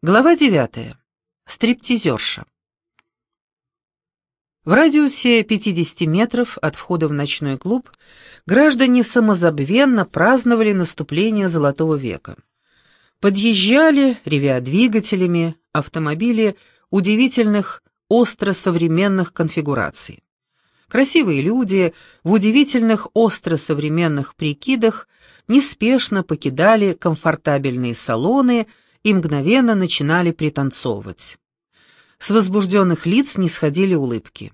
Глава девятая. Стриптизерша. В радиусе 50 метров от входа в ночной клуб граждане самозабвенно праздновали наступление Золотого века. Подъезжали, ревя двигателями, автомобили удивительных остросовременных конфигураций. Красивые люди в удивительных остросовременных прикидах неспешно покидали комфортабельные салоны и мгновенно начинали пританцовывать. С возбужденных лиц не сходили улыбки.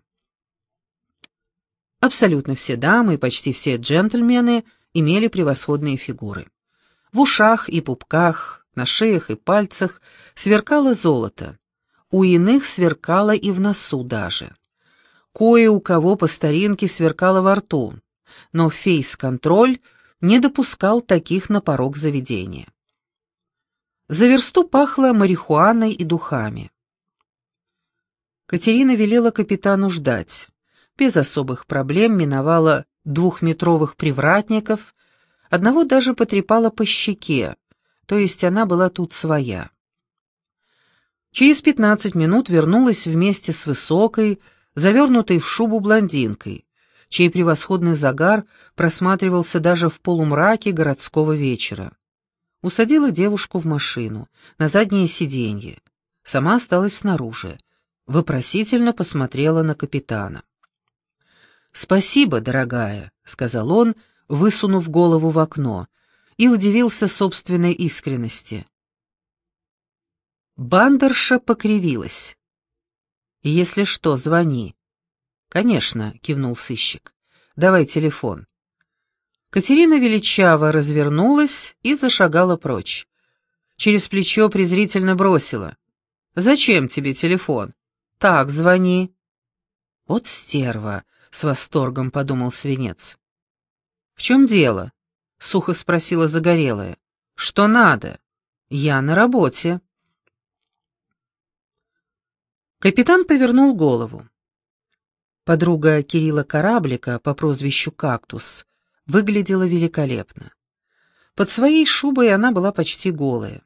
Абсолютно все дамы и почти все джентльмены имели превосходные фигуры. В ушах и пупках, на шеях и пальцах сверкало золото. У иных сверкало и в носу даже. Кое у кого по старинке сверкало во рту, но фейс-контроль не допускал таких на порог заведения. За версту пахло марихуаной и духами. Катерина велела капитану ждать. Без особых проблем миновала двухметровых привратников, одного даже потрепала по щеке, то есть она была тут своя. Через пятнадцать минут вернулась вместе с высокой, завернутой в шубу блондинкой, чей превосходный загар просматривался даже в полумраке городского вечера усадила девушку в машину, на заднее сиденье. Сама осталась снаружи. Вопросительно посмотрела на капитана. «Спасибо, дорогая», — сказал он, высунув голову в окно, и удивился собственной искренности. Бандерша покривилась. «Если что, звони». «Конечно», — кивнул сыщик. «Давай телефон». Катерина величаво развернулась и зашагала прочь. Через плечо презрительно бросила. «Зачем тебе телефон? Так, звони». «Вот стерва», — с восторгом подумал свинец. «В чем дело?» — сухо спросила загорелая. «Что надо? Я на работе». Капитан повернул голову. Подруга Кирилла Кораблика по прозвищу «Кактус» выглядела великолепно. Под своей шубой она была почти голая.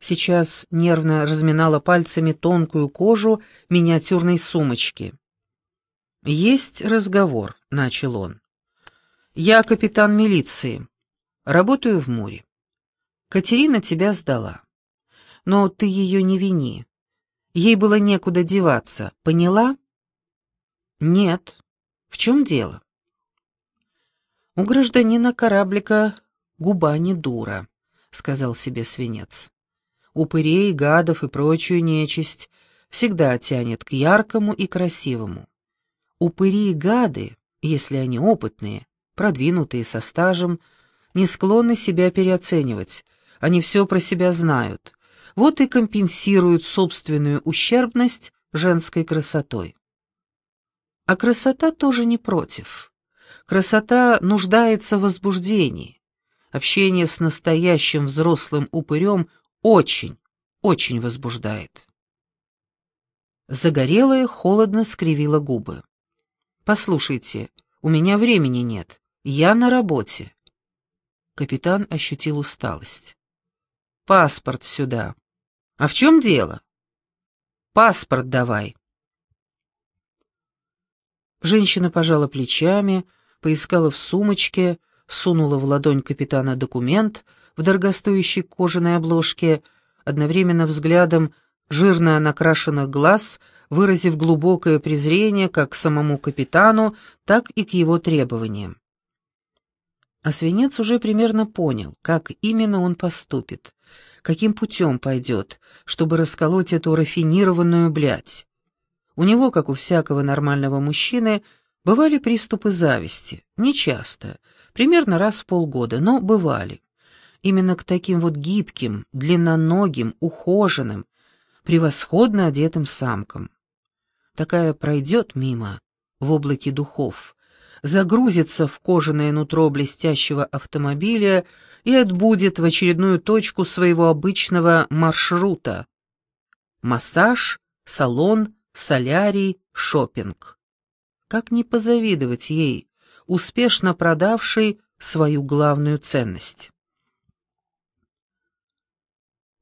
Сейчас нервно разминала пальцами тонкую кожу миниатюрной сумочки. «Есть разговор», — начал он. «Я капитан милиции. Работаю в море. Катерина тебя сдала. Но ты ее не вини. Ей было некуда деваться, поняла?» «Нет. В чем дело?» «У гражданина кораблика губа не дура», — сказал себе свинец. «Упырей, гадов и прочую нечисть всегда тянет к яркому и красивому. Упыри и гады, если они опытные, продвинутые со стажем, не склонны себя переоценивать, они все про себя знают, вот и компенсируют собственную ущербность женской красотой. А красота тоже не против». Красота нуждается в возбуждении. Общение с настоящим взрослым упырем очень, очень возбуждает. Загорелая холодно скривила губы. «Послушайте, у меня времени нет. Я на работе». Капитан ощутил усталость. «Паспорт сюда». «А в чем дело?» «Паспорт давай». Женщина пожала плечами, поискала в сумочке, сунула в ладонь капитана документ в дорогостоящей кожаной обложке, одновременно взглядом жирно накрашенных глаз, выразив глубокое презрение как к самому капитану, так и к его требованиям. А свинец уже примерно понял, как именно он поступит, каким путем пойдет, чтобы расколоть эту рафинированную блядь. У него, как у всякого нормального мужчины, Бывали приступы зависти, нечасто, примерно раз в полгода, но бывали. Именно к таким вот гибким, длинноногим, ухоженным, превосходно одетым самкам. Такая пройдет мимо, в облаке духов, загрузится в кожаное нутро блестящего автомобиля и отбудет в очередную точку своего обычного маршрута. Массаж, салон, солярий, шопинг. Как не позавидовать ей, успешно продавшей свою главную ценность?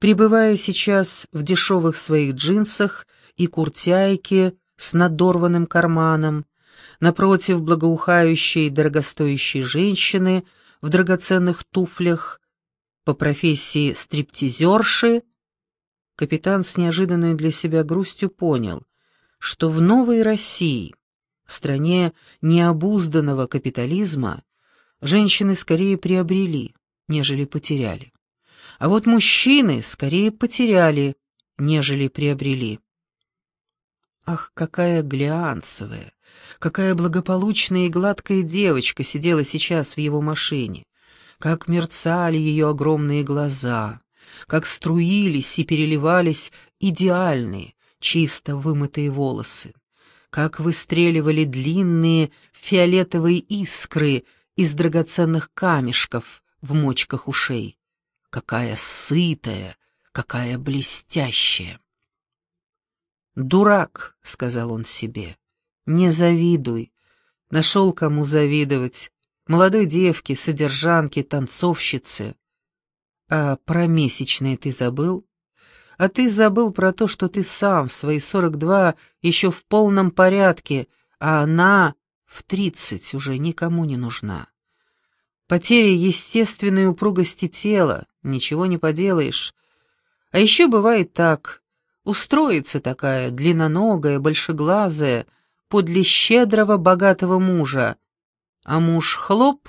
пребывая сейчас в дешевых своих джинсах и куртяйке с надорванным карманом, напротив благоухающей дорогостоящей женщины в драгоценных туфлях, по профессии стриптизерши, капитан с неожиданной для себя грустью понял, что в новой России, стране необузданного капитализма, женщины скорее приобрели, нежели потеряли. А вот мужчины скорее потеряли, нежели приобрели. Ах, какая глянцевая, какая благополучная и гладкая девочка сидела сейчас в его машине. Как мерцали ее огромные глаза, как струились и переливались идеальные, чисто вымытые волосы, как выстреливали длинные фиолетовые искры из драгоценных камешков в мочках ушей. Какая сытая, какая блестящая. «Дурак», — сказал он себе, — «не завидуй. Нашел кому завидовать. Молодой девке, содержанке, танцовщице. А про месячные ты забыл? А ты забыл про то, что ты сам в свои сорок два еще в полном порядке, а она в тридцать уже никому не нужна. Потеря естественной упругости тела, ничего не поделаешь. А еще бывает так, устроится такая длинноногая, большеглазая, подле щедрого богатого мужа, а муж хлоп,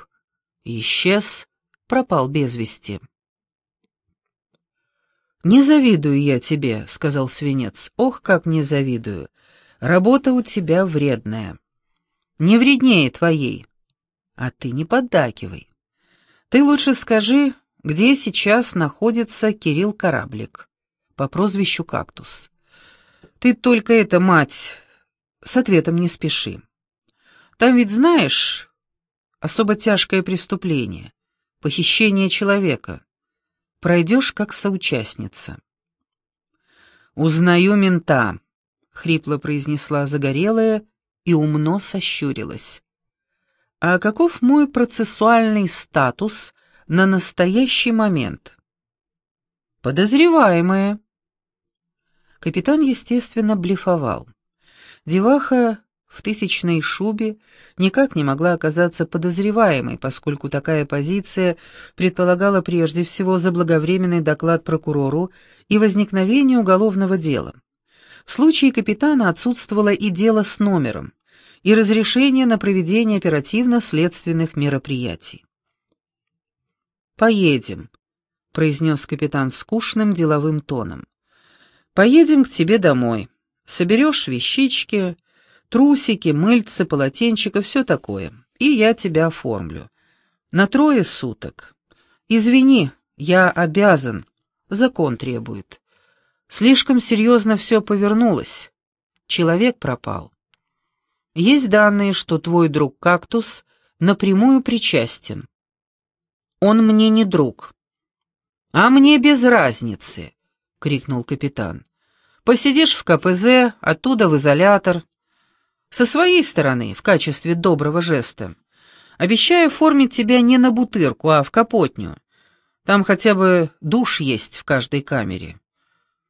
исчез, пропал без вести. «Не завидую я тебе», — сказал свинец. «Ох, как не завидую! Работа у тебя вредная. Не вреднее твоей. А ты не поддакивай. Ты лучше скажи, где сейчас находится Кирилл Кораблик по прозвищу Кактус. Ты только это, мать, с ответом не спеши. Там ведь, знаешь, особо тяжкое преступление — похищение человека пройдешь как соучастница». «Узнаю мента», — хрипло произнесла загорелая и умно сощурилась. «А каков мой процессуальный статус на настоящий момент?» «Подозреваемая». Капитан, естественно, блефовал. Деваха в тысячной шубе никак не могла оказаться подозреваемой, поскольку такая позиция предполагала прежде всего заблаговременный доклад прокурору и возникновение уголовного дела. В случае капитана отсутствовало и дело с номером, и разрешение на проведение оперативно-следственных мероприятий. «Поедем», — произнес капитан скучным деловым тоном. «Поедем к тебе домой. Соберешь вещички, Трусики, мыльцы, полотенчика, все такое. И я тебя оформлю. На трое суток. Извини, я обязан. Закон требует. Слишком серьезно все повернулось. Человек пропал. Есть данные, что твой друг Кактус напрямую причастен. Он мне не друг. А мне без разницы, крикнул капитан. Посидишь в КПЗ, оттуда в изолятор. Со своей стороны, в качестве доброго жеста, обещаю оформить тебя не на бутырку, а в капотню. Там хотя бы душ есть в каждой камере.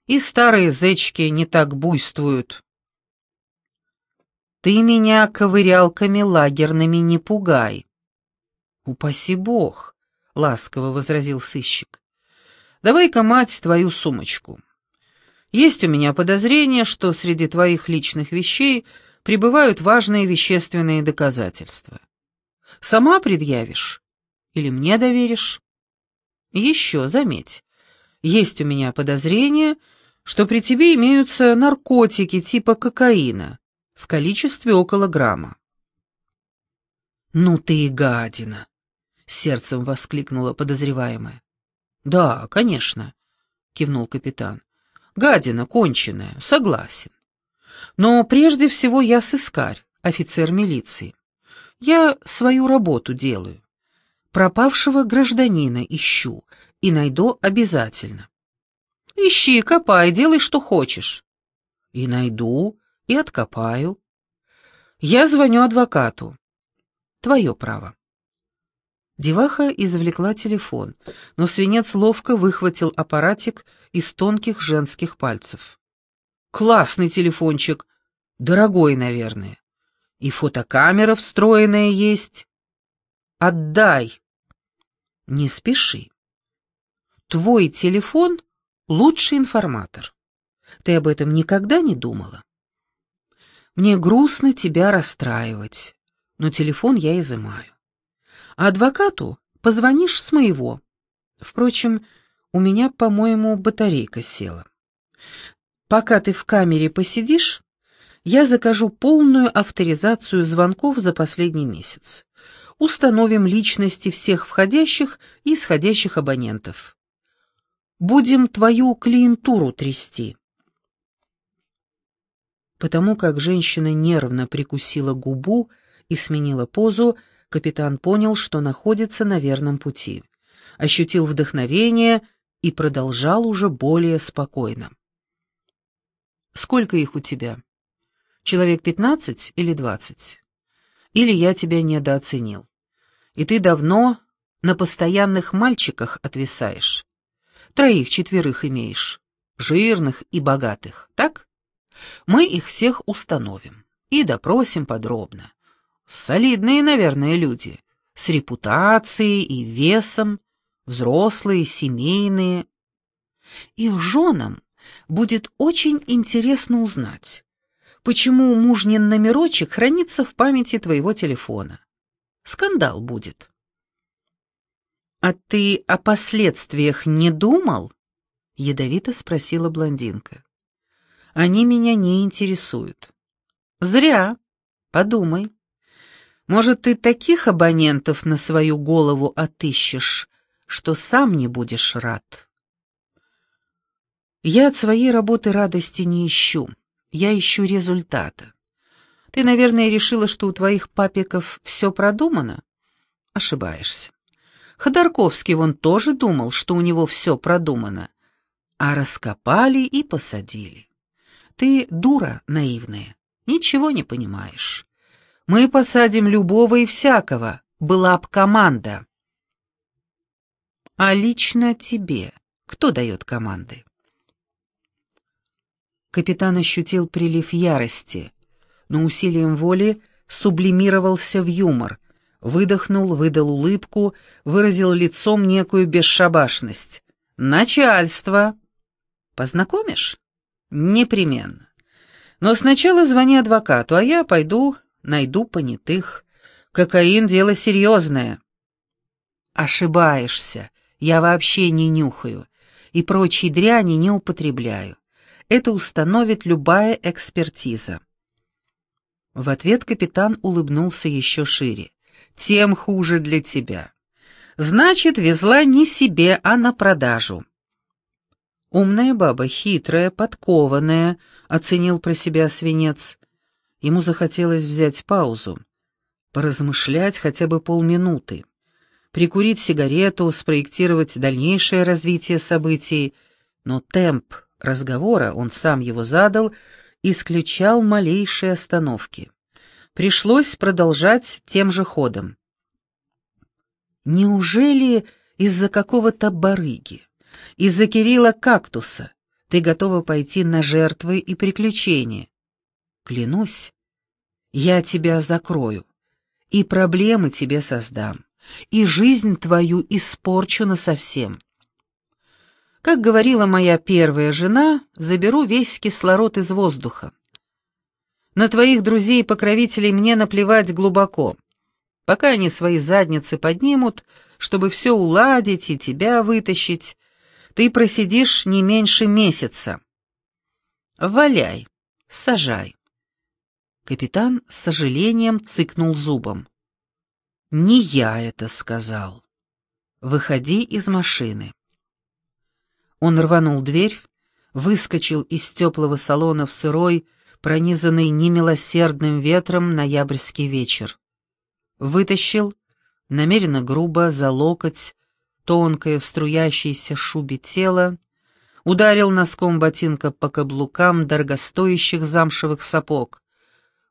И старые зечки не так буйствуют. Ты меня ковырялками лагерными не пугай. Упаси бог, — ласково возразил сыщик. Давай-ка, мать, твою сумочку. Есть у меня подозрение, что среди твоих личных вещей — прибывают важные вещественные доказательства. Сама предъявишь или мне доверишь? Еще, заметь, есть у меня подозрение, что при тебе имеются наркотики типа кокаина в количестве около грамма. «Ну ты и гадина!» — сердцем воскликнула подозреваемая. «Да, конечно», — кивнул капитан. «Гадина конченая, согласен. Но прежде всего я сыскарь, офицер милиции. Я свою работу делаю. Пропавшего гражданина ищу и найду обязательно. Ищи, копай, делай, что хочешь. И найду, и откопаю. Я звоню адвокату. Твое право. Деваха извлекла телефон, но свинец ловко выхватил аппаратик из тонких женских пальцев. «Классный телефончик! Дорогой, наверное. И фотокамера встроенная есть. Отдай!» «Не спеши. Твой телефон — лучший информатор. Ты об этом никогда не думала? Мне грустно тебя расстраивать, но телефон я изымаю. А адвокату позвонишь с моего. Впрочем, у меня, по-моему, батарейка села. Пока ты в камере посидишь, я закажу полную авторизацию звонков за последний месяц. Установим личности всех входящих и исходящих абонентов. Будем твою клиентуру трясти. Потому как женщина нервно прикусила губу и сменила позу, капитан понял, что находится на верном пути, ощутил вдохновение и продолжал уже более спокойно. «Сколько их у тебя? Человек пятнадцать или двадцать? Или я тебя недооценил? И ты давно на постоянных мальчиках отвисаешь? Троих-четверых имеешь, жирных и богатых, так? Мы их всех установим и допросим подробно. Солидные, наверное, люди, с репутацией и весом, взрослые, семейные. Их женам будет очень интересно узнать, почему мужнин номерочек хранится в памяти твоего телефона. Скандал будет. «А ты о последствиях не думал?» — ядовито спросила блондинка. «Они меня не интересуют». «Зря. Подумай. Может, ты таких абонентов на свою голову отыщешь, что сам не будешь рад? Я от своей работы радости не ищу. Я ищу результата. Ты, наверное, решила, что у твоих папиков все продумано? Ошибаешься. Ходорковский вон тоже думал, что у него все продумано. А раскопали и посадили. Ты дура наивная, ничего не понимаешь. Мы посадим любого и всякого, была б команда. А лично тебе кто дает команды? Капитан ощутил прилив ярости, но усилием воли сублимировался в юмор, выдохнул, выдал улыбку, выразил лицом некую бесшабашность. «Начальство!» «Познакомишь?» «Непременно. Но сначала звони адвокату, а я пойду найду понятых. Кокаин — дело серьезное». «Ошибаешься. Я вообще не нюхаю. И прочие дряни не употребляю. Это установит любая экспертиза». В ответ капитан улыбнулся еще шире. «Тем хуже для тебя. Значит, везла не себе, а на продажу». «Умная баба, хитрая, подкованная», — оценил про себя свинец. Ему захотелось взять паузу, поразмышлять хотя бы полминуты, прикурить сигарету, спроектировать дальнейшее развитие событий, но темп разговора, он сам его задал, исключал малейшие остановки. Пришлось продолжать тем же ходом. Неужели из-за какого-то барыги, из-за Кирилла Кактуса ты готова пойти на жертвы и приключения? Клянусь, я тебя закрою, и проблемы тебе создам, и жизнь твою испорчу насовсем. Как говорила моя первая жена, заберу весь кислород из воздуха. На твоих друзей и покровителей мне наплевать глубоко. Пока они свои задницы поднимут, чтобы все уладить и тебя вытащить, ты просидишь не меньше месяца. Валяй, сажай. Капитан с сожалением цыкнул зубом. «Не я это сказал. Выходи из машины». Он рванул дверь, выскочил из теплого салона в сырой, пронизанный немилосердным ветром ноябрьский вечер. Вытащил, намеренно грубо, за локоть, тонкое в струящейся шубе тело, ударил носком ботинка по каблукам дорогостоящих замшевых сапог,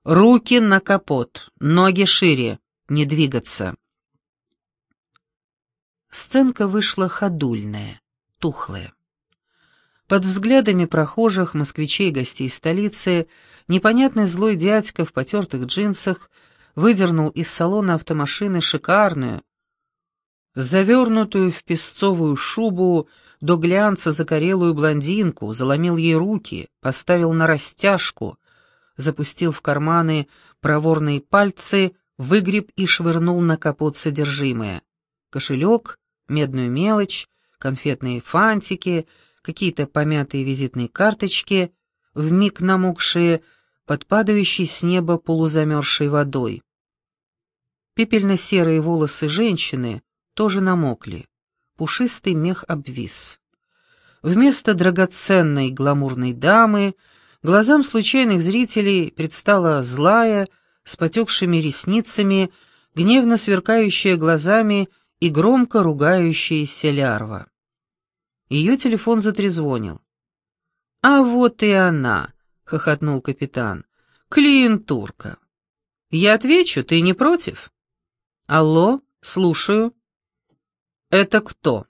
Руки на капот, ноги шире, не двигаться. Сценка вышла ходульная, тухлая. Под взглядами прохожих, москвичей и гостей столицы, непонятный злой дядька в потертых джинсах выдернул из салона автомашины шикарную, завернутую в песцовую шубу до глянца закорелую блондинку, заломил ей руки, поставил на растяжку, запустил в карманы проворные пальцы, выгреб и швырнул на капот содержимое. Кошелек, медную мелочь, конфетные фантики, какие-то помятые визитные карточки, вмиг намокшие под падающей с неба полузамерзшей водой. Пепельно-серые волосы женщины тоже намокли, пушистый мех обвис. Вместо драгоценной гламурной дамы глазам случайных зрителей предстала злая, с потекшими ресницами, гневно сверкающая глазами и громко ругающаяся лярва. Ее телефон затрезвонил. «А вот и она!» — хохотнул капитан. «Клиентурка!» «Я отвечу, ты не против?» «Алло, слушаю». «Это кто?»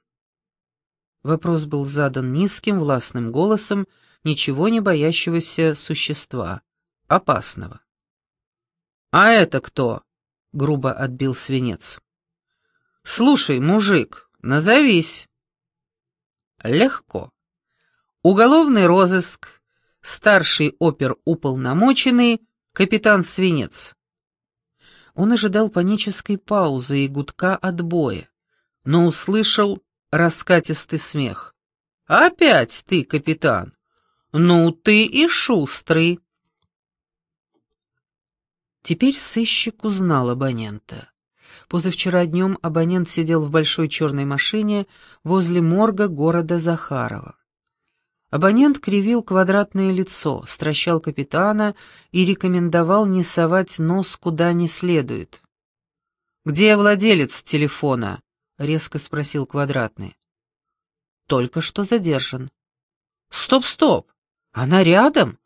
Вопрос был задан низким властным голосом ничего не боящегося существа, опасного. «А это кто?» — грубо отбил свинец. «Слушай, мужик, назовись». «Легко. Уголовный розыск, старший опер-уполномоченный, капитан Свинец». Он ожидал панической паузы и гудка отбоя, но услышал раскатистый смех. «Опять ты, капитан? Ну ты и шустрый!» Теперь сыщик узнал абонента. Позавчера днем абонент сидел в большой черной машине возле морга города Захарова. Абонент кривил квадратное лицо, стращал капитана и рекомендовал не совать нос куда не следует. «Где владелец телефона?» — резко спросил квадратный. «Только что задержан». «Стоп, стоп! Она рядом?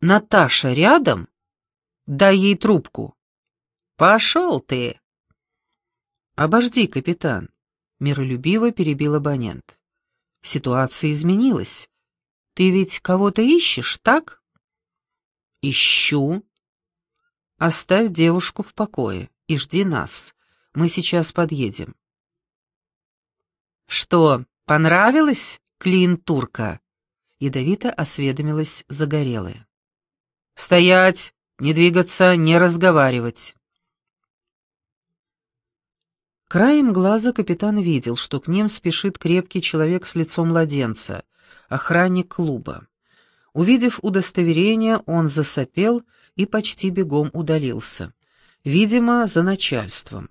Наташа рядом?» Дай ей трубку». «Пошел ты!» «Обожди, капитан», — миролюбиво перебил абонент. «Ситуация изменилась. Ты ведь кого-то ищешь, так?» «Ищу». «Оставь девушку в покое и жди нас. Мы сейчас подъедем». «Что, понравилось, клиентурка?» — ядовито осведомилась загорелая. «Стоять!» Не двигаться, не разговаривать. Краем глаза капитан видел, что к ним спешит крепкий человек с лицом младенца, охранник клуба. Увидев удостоверение, он засопел и почти бегом удалился. Видимо, за начальством.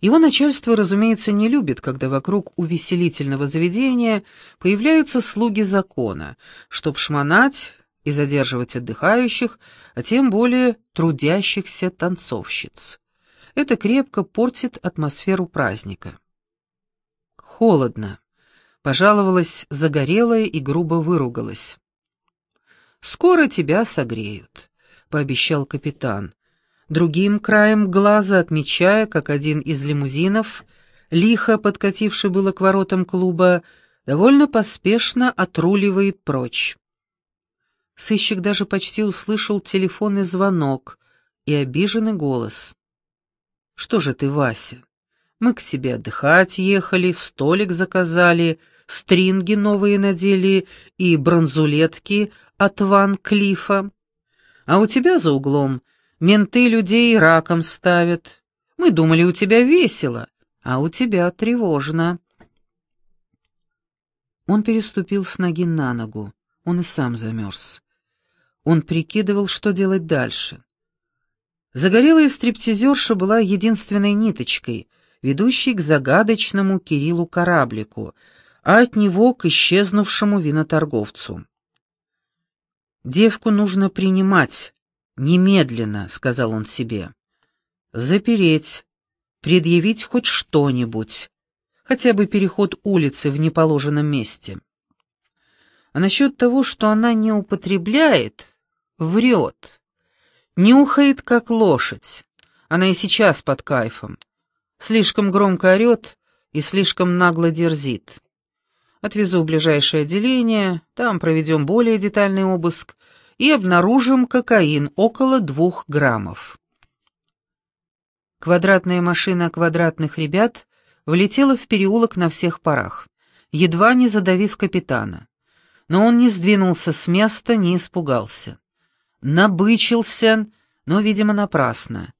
Его начальство, разумеется, не любит, когда вокруг увеселительного заведения появляются слуги закона, чтоб шмонать и задерживать отдыхающих, а тем более трудящихся танцовщиц. Это крепко портит атмосферу праздника. Холодно. Пожаловалась загорелая и грубо выругалась. «Скоро тебя согреют», — пообещал капитан, другим краем глаза отмечая, как один из лимузинов, лихо подкативший было к воротам клуба, довольно поспешно отруливает прочь. Сыщик даже почти услышал телефонный звонок и обиженный голос. «Что же ты, Вася? Мы к тебе отдыхать ехали, столик заказали, стринги новые надели и бронзулетки от Ван Клифа. А у тебя за углом менты людей раком ставят. Мы думали, у тебя весело, а у тебя тревожно». Он переступил с ноги на ногу. Он и сам замерз. Он прикидывал, что делать дальше. Загорелая стриптизерша была единственной ниточкой, ведущей к загадочному Кириллу кораблику, а от него к исчезнувшему виноторговцу. «Девку нужно принимать, немедленно», — сказал он себе. «Запереть, предъявить хоть что-нибудь, хотя бы переход улицы в неположенном месте». А насчет того, что она не употребляет, Врет. Нюхает, как лошадь. Она и сейчас под кайфом. Слишком громко орет и слишком нагло дерзит. Отвезу в ближайшее отделение, там проведем более детальный обыск и обнаружим кокаин около двух граммов. Квадратная машина квадратных ребят влетела в переулок на всех парах, едва не задавив капитана. Но он не сдвинулся с места, не испугался. Набычился, но, видимо, напрасно.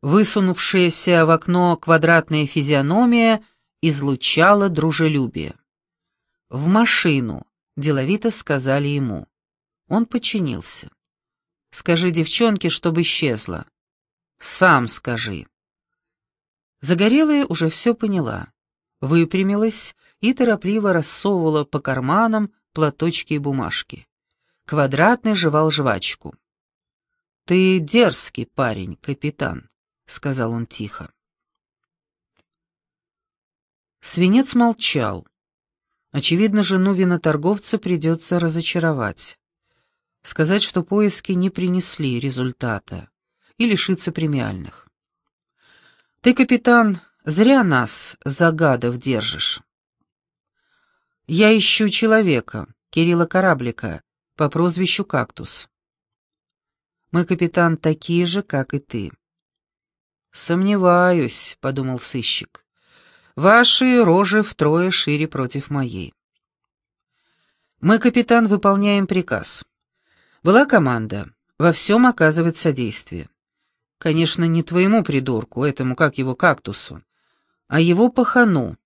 Высунувшаяся в окно квадратная физиономия излучала дружелюбие. «В машину», — деловито сказали ему. Он подчинился. «Скажи девчонке, чтобы исчезла». «Сам скажи». Загорелая уже все поняла, выпрямилась и торопливо рассовывала по карманам платочки и бумажки. Квадратный жевал жвачку. «Ты дерзкий парень, капитан», — сказал он тихо. Свинец молчал. Очевидно, жену виноторговца придется разочаровать. Сказать, что поиски не принесли результата, и лишиться премиальных. Ты, капитан, зря нас за гадов держишь. Я ищу человека, Кирилла Кораблика, по прозвищу Кактус. Мы, капитан, такие же, как и ты. Сомневаюсь, подумал сыщик. Ваши рожи втрое шире против моей. Мы, капитан, выполняем приказ. Была команда во всем оказывать содействие. Конечно, не твоему придурку, этому, как его, кактусу, а его пахану.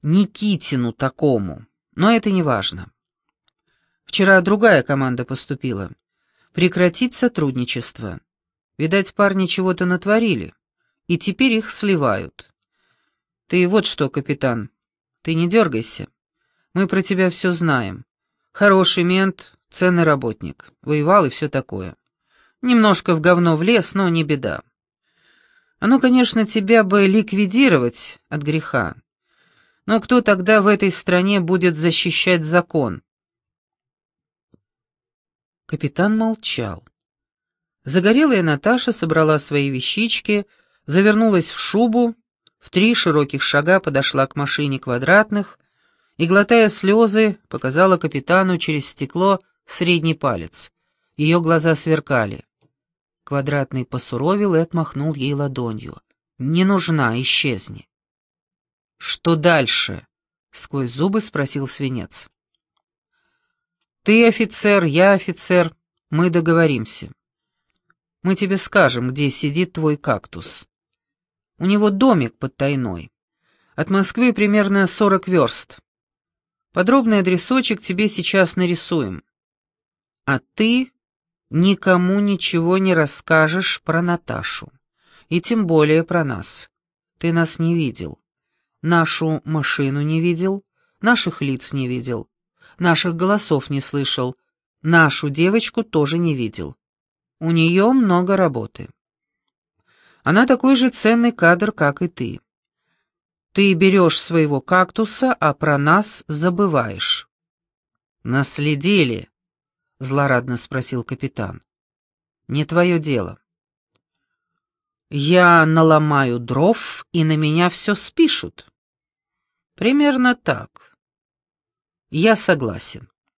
Никитину такому, но это не важно. Вчера другая команда поступила. Прекратить сотрудничество. Видать, парни чего-то натворили, и теперь их сливают. Ты вот что, капитан, ты не дергайся. Мы про тебя все знаем. Хороший мент, ценный работник. Воевал и все такое. Немножко в говно влез, но не беда. Оно, конечно, тебя бы ликвидировать от греха. Но кто тогда в этой стране будет защищать закон? Капитан молчал. Загорелая Наташа собрала свои вещички, завернулась в шубу, в три широких шага подошла к машине квадратных и, глотая слезы, показала капитану через стекло средний палец. Ее глаза сверкали. Квадратный посуровил и отмахнул ей ладонью. «Не нужна, исчезни». «Что дальше?» — сквозь зубы спросил свинец. «Ты офицер, я офицер, мы договоримся. Мы тебе скажем, где сидит твой кактус. У него домик под тайной. От Москвы примерно сорок верст. Подробный адресочек тебе сейчас нарисуем. А ты никому ничего не расскажешь про Наташу. И тем более про нас. Ты нас не видел. Нашу машину не видел, наших лиц не видел, наших голосов не слышал, нашу девочку тоже не видел. У нее много работы. Она такой же ценный кадр, как и ты. Ты берешь своего кактуса, а про нас забываешь. Наследили, — злорадно спросил капитан. «Не твое дело». «Я наломаю дров, и на меня все спишут». «Примерно так». «Я согласен».